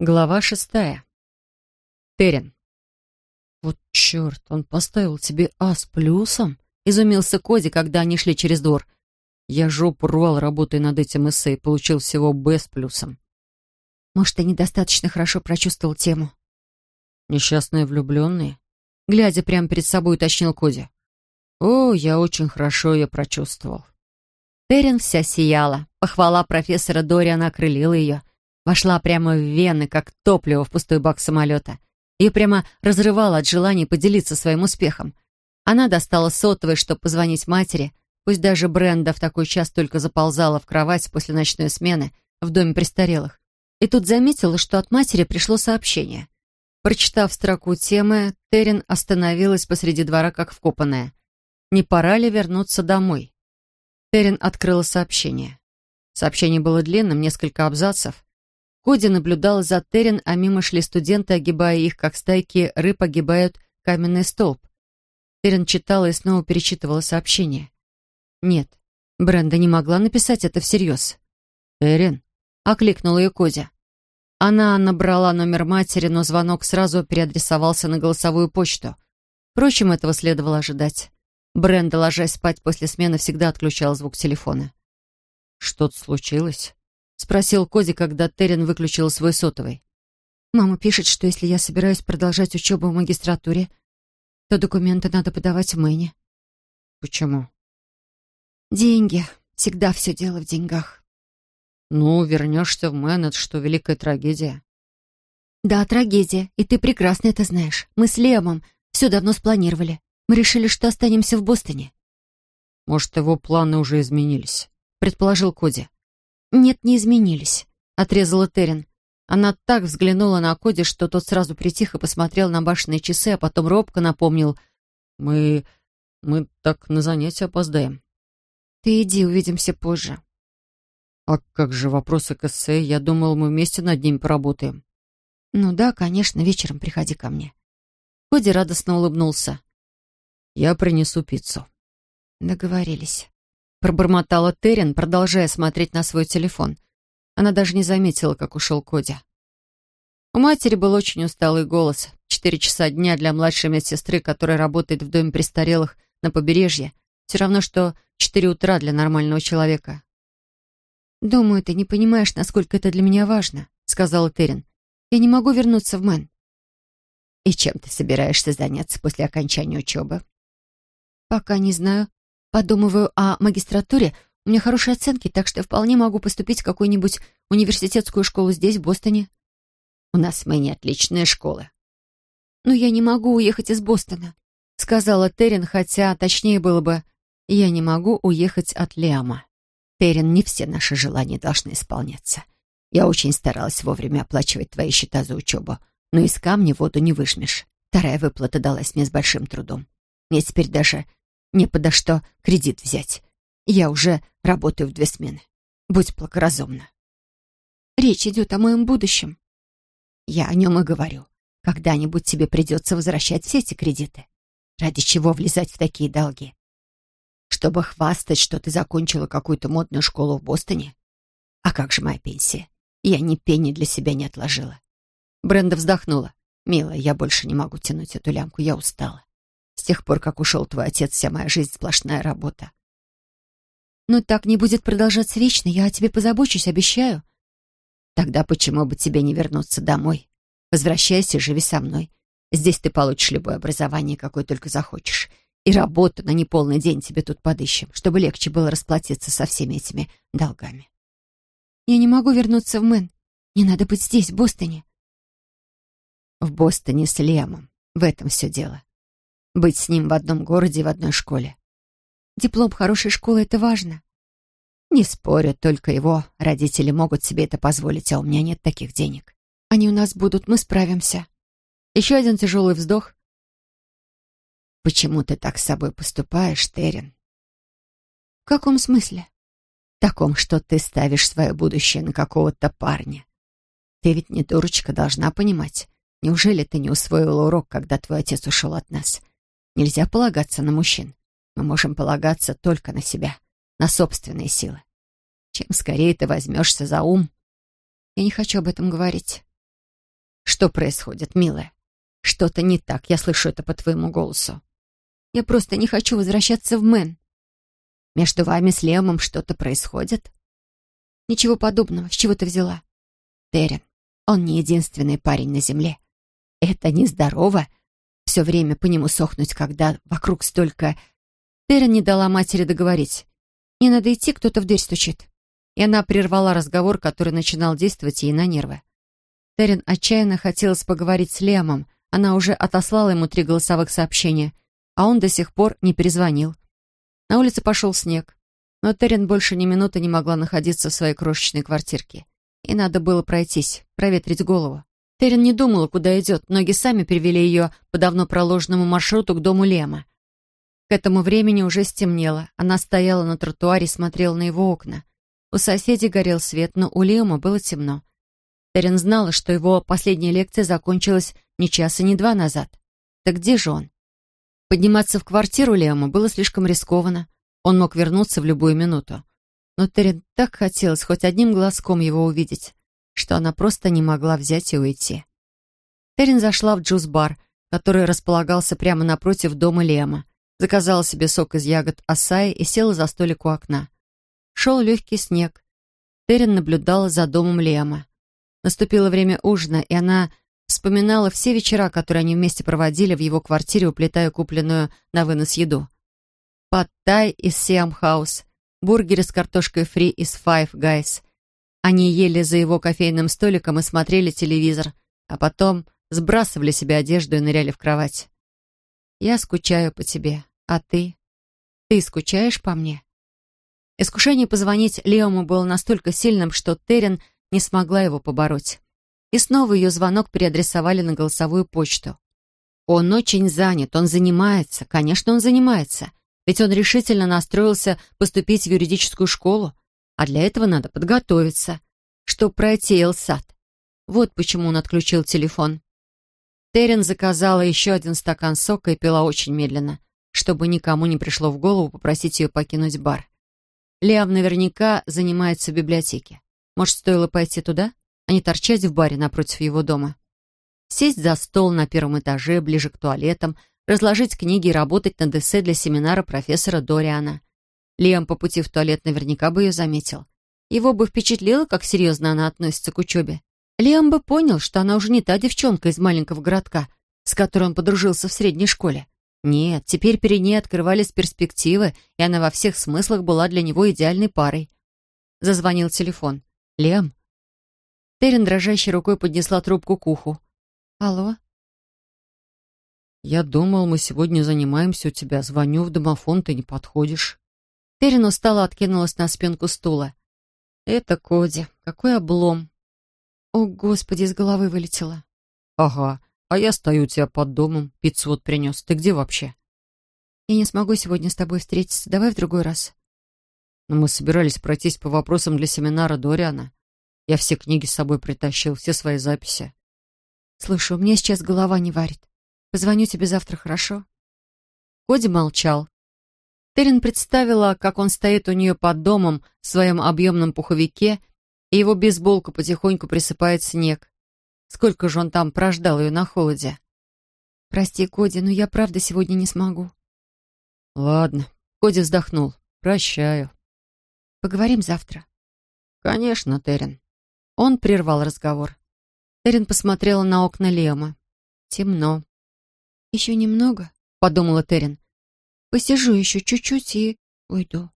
Глава шестая. Терен. «Вот черт, он поставил тебе А с плюсом?» — изумился Коди, когда они шли через двор. «Я жопу рвал, работая над этим эссе, и получил всего Б с плюсом». «Может, ты недостаточно хорошо прочувствовал тему?» «Несчастные влюбленные?» Глядя прямо перед собой, уточнил Коди. «О, я очень хорошо ее прочувствовал». Терен вся сияла. Похвала профессора Дориана окрылила ее — Вошла прямо в вены, как топливо в пустой бак самолета. Ее прямо разрывало от желания поделиться своим успехом. Она достала сотовый, чтобы позвонить матери, пусть даже Бренда в такой час только заползала в кровать после ночной смены в доме престарелых. И тут заметила, что от матери пришло сообщение. Прочитав строку темы, Терен остановилась посреди двора, как вкопанная. Не пора ли вернуться домой? Терен открыла сообщение. Сообщение было длинным, несколько абзацев. Коди наблюдал за Терен, а мимо шли студенты, огибая их, как стайки рыб огибают каменный столб. Терен читала и снова перечитывала сообщение. Нет, Бренда не могла написать это всерьез. «Терен», — окликнула ее Коди. Она набрала номер матери, но звонок сразу переадресовался на голосовую почту. Впрочем, этого следовало ожидать. Бренда, ложась спать после смены, всегда отключала звук телефона. «Что-то случилось?» — спросил Коди, когда Терен выключил свой сотовый. «Мама пишет, что если я собираюсь продолжать учебу в магистратуре, то документы надо подавать в Мэне». «Почему?» «Деньги. Всегда все дело в деньгах». «Ну, вернешься в Мэн, это что, великая трагедия?» «Да, трагедия, и ты прекрасно это знаешь. Мы с Лемом все давно спланировали. Мы решили, что останемся в Бостоне». «Может, его планы уже изменились», — предположил Коди. «Нет, не изменились», — отрезала Терен. Она так взглянула на Коди, что тот сразу притих и посмотрел на башенные часы, а потом робко напомнил. «Мы... мы так на занятия опоздаем». «Ты иди, увидимся позже». «А как же вопросы к эссе? Я думал, мы вместе над ними поработаем». «Ну да, конечно, вечером приходи ко мне». Коди радостно улыбнулся. «Я принесу пиццу». Договорились пробормотала Терен, продолжая смотреть на свой телефон. Она даже не заметила, как ушел Коди. У матери был очень усталый голос. Четыре часа дня для младшей медсестры, которая работает в доме престарелых на побережье. Все равно, что четыре утра для нормального человека. «Думаю, ты не понимаешь, насколько это для меня важно», — сказала Терен. «Я не могу вернуться в Мэн». «И чем ты собираешься заняться после окончания учебы?» «Пока не знаю. Подумываю о магистратуре. У меня хорошие оценки, так что я вполне могу поступить в какую-нибудь университетскую школу здесь, в Бостоне. У нас в Мэне отличные школы. Но я не могу уехать из Бостона, сказала Терен, хотя точнее было бы «я не могу уехать от Лиама». Терен, не все наши желания должны исполняться. Я очень старалась вовремя оплачивать твои счета за учебу, но из камня воду не выжмешь. Вторая выплата далась мне с большим трудом. Мне теперь даже не подо что кредит взять. Я уже работаю в две смены. Будь благоразумна. Речь идет о моем будущем. Я о нем и говорю. Когда-нибудь тебе придется возвращать все эти кредиты. Ради чего влезать в такие долги? Чтобы хвастать, что ты закончила какую-то модную школу в Бостоне? А как же моя пенсия? Я ни пени для себя не отложила. Бренда вздохнула. «Милая, я больше не могу тянуть эту лямку, я устала. Тех пор, как ушел твой отец, вся моя жизнь сплошная работа. Но так не будет продолжаться вечно, я о тебе позабочусь, обещаю. Тогда почему бы тебе не вернуться домой? Возвращайся, живи со мной. Здесь ты получишь любое образование, какое только захочешь. И работу на неполный день тебе тут подыщем, чтобы легче было расплатиться со всеми этими долгами. Я не могу вернуться в Мэн. Мне надо быть здесь, в Бостоне. В Бостоне с Лемом. В этом все дело. Быть с ним в одном городе и в одной школе. Диплом хорошей школы — это важно. Не спорю, только его родители могут себе это позволить, а у меня нет таких денег. Они у нас будут, мы справимся. Еще один тяжелый вздох. Почему ты так с собой поступаешь, Терен? В каком смысле? В таком, что ты ставишь свое будущее на какого-то парня. Ты ведь не дурочка, должна понимать. Неужели ты не усвоила урок, когда твой отец ушел от нас? — Нельзя полагаться на мужчин. Мы можем полагаться только на себя, на собственные силы. Чем скорее ты возьмешься за ум... Я не хочу об этом говорить. «Что происходит, милая? Что-то не так, я слышу это по твоему голосу». «Я просто не хочу возвращаться в Мэн». «Между вами с Лемом что-то происходит?» «Ничего подобного. С чего ты взяла?» «Терен, он не единственный парень на земле. Это нездорово. Все время по нему сохнуть, когда вокруг столько...» Терен не дала матери договорить. «Не надо идти, кто-то в дверь стучит». И она прервала разговор, который начинал действовать ей на нервы. Терен отчаянно хотелось поговорить с Лемом. Она уже отослала ему три голосовых сообщения, а он до сих пор не перезвонил. На улице пошел снег, но Терен больше ни минуты не могла находиться в своей крошечной квартирке. И надо было пройтись, проветрить голову. Терен не думала, куда идет. Ноги сами привели ее по давно проложенному маршруту к дому Лема. К этому времени уже стемнело. Она стояла на тротуаре и смотрела на его окна. У соседей горел свет, но у Лема было темно. Терен знала, что его последняя лекция закончилась ни часа, ни два назад. Так где же он? Подниматься в квартиру Лема было слишком рискованно. Он мог вернуться в любую минуту. Но Терен так хотелось хоть одним глазком его увидеть, что она просто не могла взять и уйти. Терен зашла в джуз-бар, который располагался прямо напротив дома Лема, заказала себе сок из ягод асаи и села за столик у окна. Шел легкий снег. Терен наблюдала за домом Лема. Наступило время ужина, и она вспоминала все вечера, которые они вместе проводили в его квартире, уплетая купленную на вынос еду. Пад-тай из Сиам Хаус, бургеры с картошкой фри из Five Guys. Они ели за его кофейным столиком и смотрели телевизор, а потом сбрасывали себе одежду и ныряли в кровать. «Я скучаю по тебе, а ты? Ты скучаешь по мне?» Искушение позвонить Леому было настолько сильным, что Терен не смогла его побороть. И снова ее звонок переадресовали на голосовую почту. Он очень занят, он занимается, конечно, он занимается. Ведь он решительно настроился поступить в юридическую школу, а для этого надо подготовиться, чтобы пройти Элсад. Вот почему он отключил телефон. Терен заказала еще один стакан сока и пила очень медленно, чтобы никому не пришло в голову попросить ее покинуть бар. Лиам наверняка занимается в библиотеке. Может, стоило пойти туда, а не торчать в баре напротив его дома? Сесть за стол на первом этаже, ближе к туалетам, разложить книги и работать над эссе для семинара профессора Дориана. Лиам по пути в туалет наверняка бы ее заметил. Его бы впечатлило, как серьезно она относится к учебе. Лиам бы понял, что она уже не та девчонка из маленького городка, с которой он подружился в средней школе. Нет, теперь перед ней открывались перспективы, и она во всех смыслах была для него идеальной парой. Зазвонил телефон. «Лем?» Терен дрожащей рукой поднесла трубку к уху. «Алло?» «Я думал, мы сегодня занимаемся у тебя. Звоню в домофон, ты не подходишь». Терен устало откинулась на спинку стула. «Это Коди. Какой облом!» «О, Господи, из головы вылетело!» «Ага. А я стою у тебя под домом, пиццу вот принес. Ты где вообще? Я не смогу сегодня с тобой встретиться. Давай в другой раз. Но мы собирались пройтись по вопросам для семинара Дориана. Я все книги с собой притащил, все свои записи. Слушай, у меня сейчас голова не варит. Позвоню тебе завтра, хорошо? Коди молчал. Терен представила, как он стоит у нее под домом в своем объемном пуховике, и его бейсболку потихоньку присыпает снег. Сколько же он там прождал ее на холоде? «Прости, Коди, но я правда сегодня не смогу». «Ладно», — Коди вздохнул. «Прощаю». «Поговорим завтра». «Конечно, Терен». Он прервал разговор. Терен посмотрела на окна Лема. Темно. «Еще немного», — подумала Терен. «Посижу еще чуть-чуть и уйду».